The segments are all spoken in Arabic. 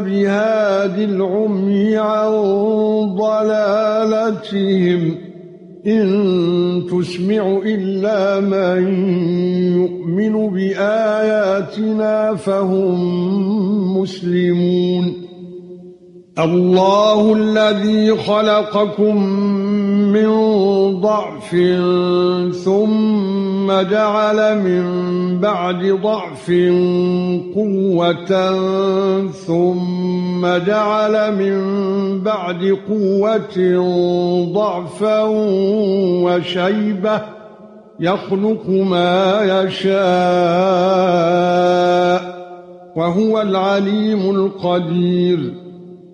بهاد العمي عن ضلالتهم. إن تسمع إلا من يؤمن بآياتنا فهم مسلمون. الله الذي خلقكم من ضعف ثم جعل من بعد ضعف قوة ثم جعل من بعد قوة ضعفا وشيبة يخلق ما يشاء وهو العليم القدير.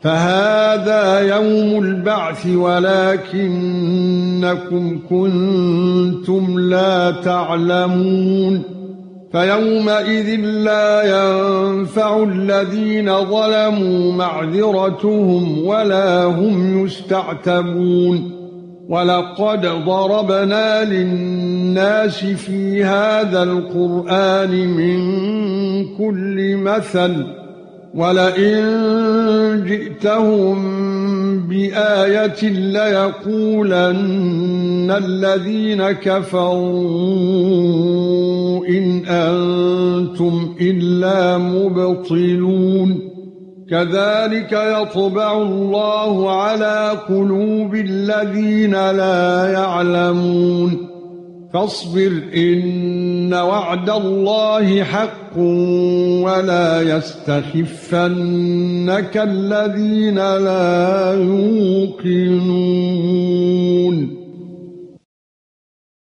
فهذا يوم البعث ولكنكم كنتم لا تعلمون فيومئذ لا ينفع الذين ظلموا معذرتهم ولا هم يستعتبون ولقد ضربنا للناس في هذا القرآن من كل مثل ولئن جئتهم بآية ليقولن الذين كفروا إن أنتم إلا مبطلون. كذلك يطبع الله على قلوب الذين لا يعلمون. فاصبر إن وعد الله حق ولا يستخفنك الذين لا يوقنون